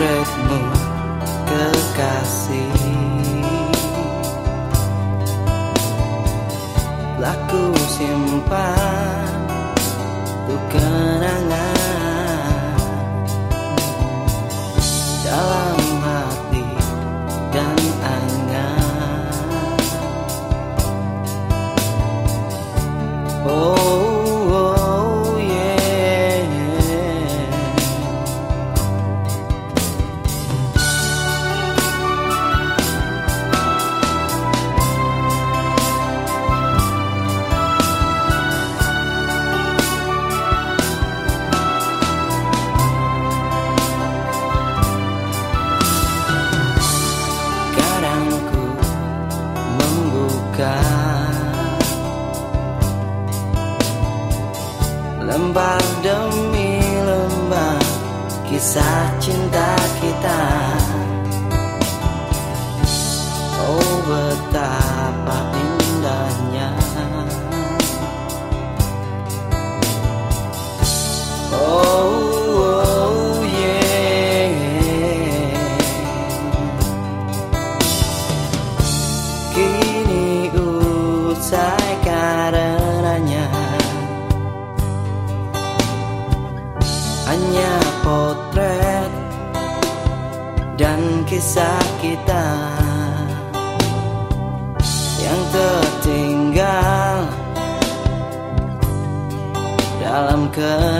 Potretmu kekasih. Laku simpan Untuk kenangan. Dalam kisah cinta kita Oh betapa indahnya Oh, oh yeah. Kini usai kisah kita. Yang tertinggal dalam kenangan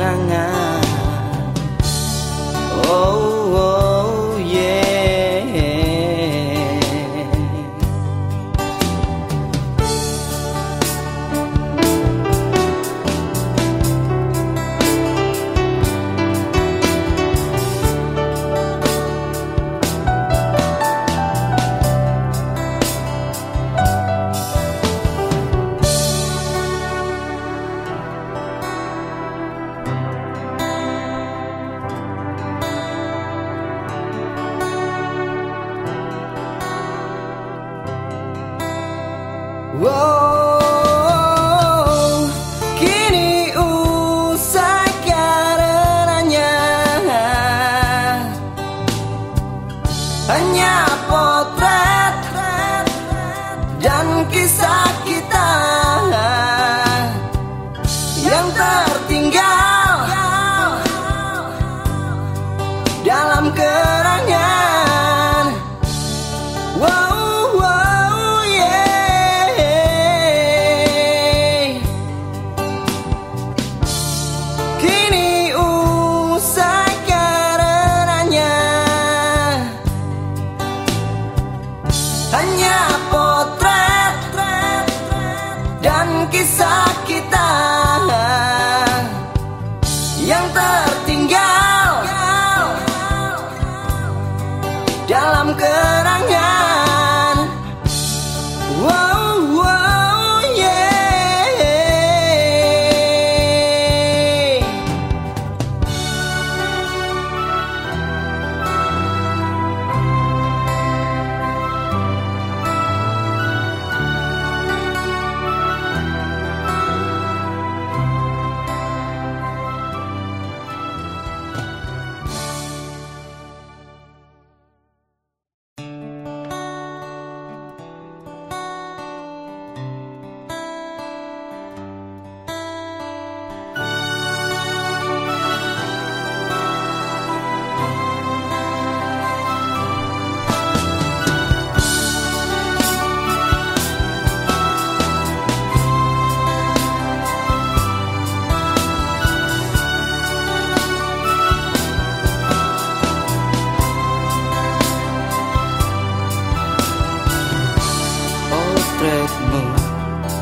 Potretmu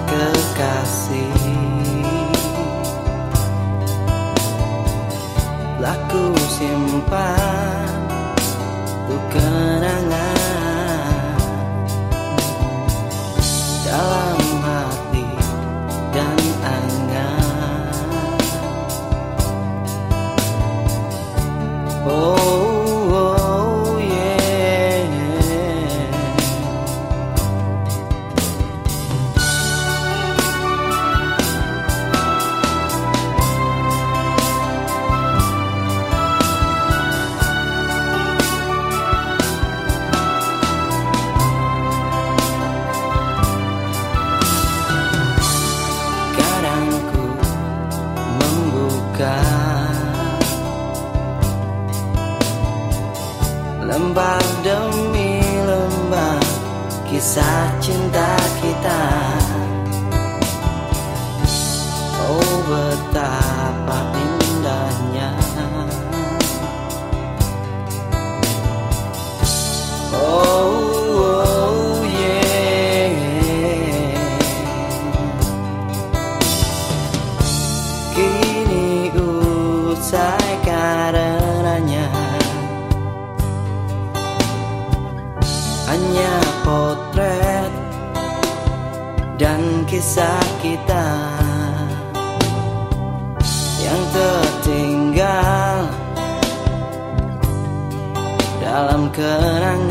kekasih. Laku simpan lembar demi lembar kisah cinta kita. Oh betapa kisah kita yang tertinggal dalam kerang.